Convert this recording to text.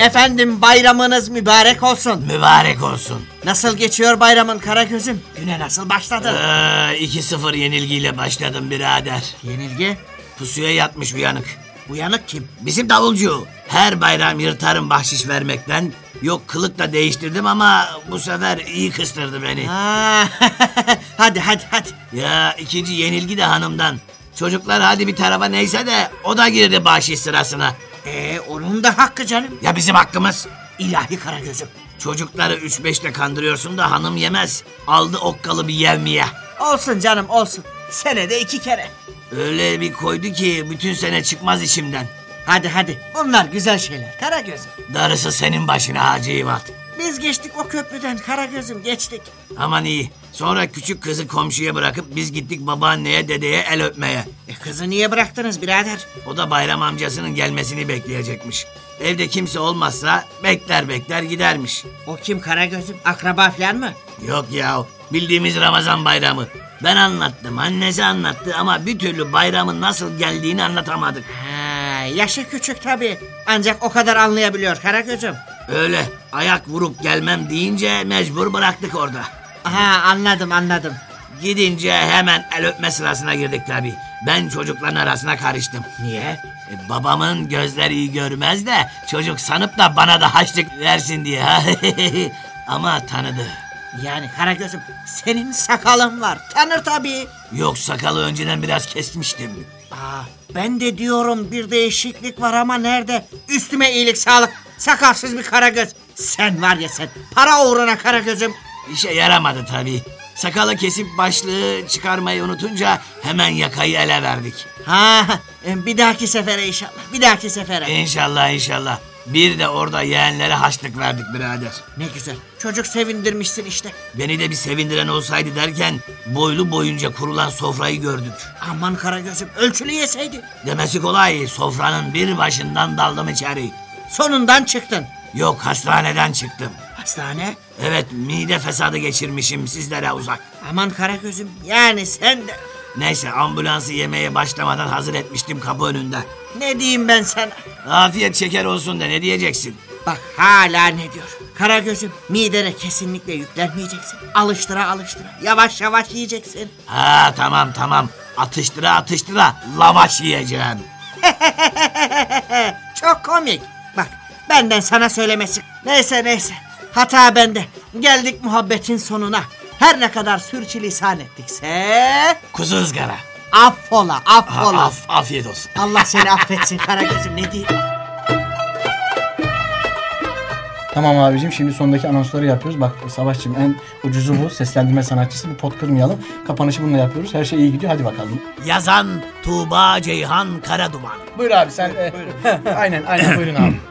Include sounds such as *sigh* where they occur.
Efendim bayramınız mübarek olsun. Mübarek olsun. Nasıl geçiyor bayramın Karagöz'üm? Güne nasıl başladın? Ee, 2-0 yenilgiyle başladım birader. Yenilgi. Pusuya yatmış uyanık. Uyanık kim? Bizim davulcu. Her bayram yırtarım bahşiş vermekten. Yok kılık da değiştirdim ama bu sefer iyi kıstırdı beni. Ha, *laughs* hadi hadi hadi. Ya ikinci yenilgi de hanımdan. Çocuklar hadi bir tarafa neyse de o da girdi bahşiş sırasına. Ee, onun da hakkı canım. Ya bizim hakkımız? İlahi Karagöz'üm. Çocukları 3-5'te kandırıyorsun da hanım yemez. Aldı okkalı bir yevmiye. Olsun canım olsun. Senede iki kere. Öyle bir koydu ki bütün sene çıkmaz içimden. Hadi hadi. Bunlar güzel şeyler Karagöz'üm. Darısı senin başına Hacı İvat. Biz geçtik o köprüden Karagöz'üm geçtik. Aman iyi. Sonra küçük kızı komşuya bırakıp biz gittik babaanneye dedeye el öpmeye. E kızı niye bıraktınız birader? O da bayram amcasının gelmesini bekleyecekmiş. Evde kimse olmazsa bekler bekler gidermiş. O kim Karagöz'üm? Akraba falan mı? Yok ya bildiğimiz Ramazan bayramı. Ben anlattım annesi anlattı ama bir türlü bayramın nasıl geldiğini anlatamadık. Ha, yaşı küçük tabii. Ancak o kadar anlayabiliyor Karagöz'üm. Öyle ayak vurup gelmem deyince mecbur bıraktık orada. Ha anladım anladım. Gidince hemen el öpme sırasına girdik tabii. Ben çocukların arasına karıştım. Niye? E, babamın gözleri iyi görmez de çocuk sanıp da bana da haçlık versin diye. *laughs* Ama tanıdı. Yani Karagöz'üm senin sakalın var. Tanır tabii. Yok sakalı önceden biraz kesmiştim. Aa, ben de diyorum bir değişiklik var ama nerede? Üstüme iyilik sağlık. Sakalsız bir Karagöz. Sen var ya sen. Para uğruna Karagöz'üm. İşe yaramadı tabii. Sakalı kesip başlığı çıkarmayı unutunca hemen yakayı ele verdik. Ha, e, bir dahaki sefere inşallah. Bir dahaki sefere. İnşallah inşallah. Bir de orada yeğenlere haçlık verdik birader. Ne güzel. Çocuk sevindirmişsin işte. Beni de bir sevindiren olsaydı derken boylu boyunca kurulan sofrayı gördük. Aman Karagöz'üm ölçülü yeseydi. Demesi kolay sofranın bir başından daldım içeri. Sonundan çıktın. Yok hastaneden çıktım. Hastane? Evet mide fesadı geçirmişim sizlere uzak. Aman Karagöz'üm yani sen de. Neyse ambulansı yemeye başlamadan hazır etmiştim kapı önünde. Ne diyeyim ben sana? Afiyet şeker olsun da ne diyeceksin? Bak hala ne diyor. Karagöz'üm midene kesinlikle yüklenmeyeceksin. Alıştıra alıştıra. Yavaş yavaş yiyeceksin. Ha tamam tamam. Atıştıra atıştıra lavaş yiyeceğim. *laughs* Çok komik. Benden sana söylemesi. Neyse neyse. Hata bende. Geldik muhabbetin sonuna. Her ne kadar sürçülisan ettikse... Kuzu ızgara. Affola, Ha, affola. af, afiyet olsun. Allah seni *laughs* affetsin Karagöz'üm ne diyeyim. Tamam abicim şimdi sondaki anonsları yapıyoruz. Bak Savaşçım en ucuzu bu. Seslendirme sanatçısı. Bir pot kırmayalım. Kapanışı bununla yapıyoruz. Her şey iyi gidiyor. Hadi bakalım. Yazan Tuğba Ceyhan Karaduman. Buyur abi sen. e, *laughs* aynen aynen buyurun abi. *clears throat*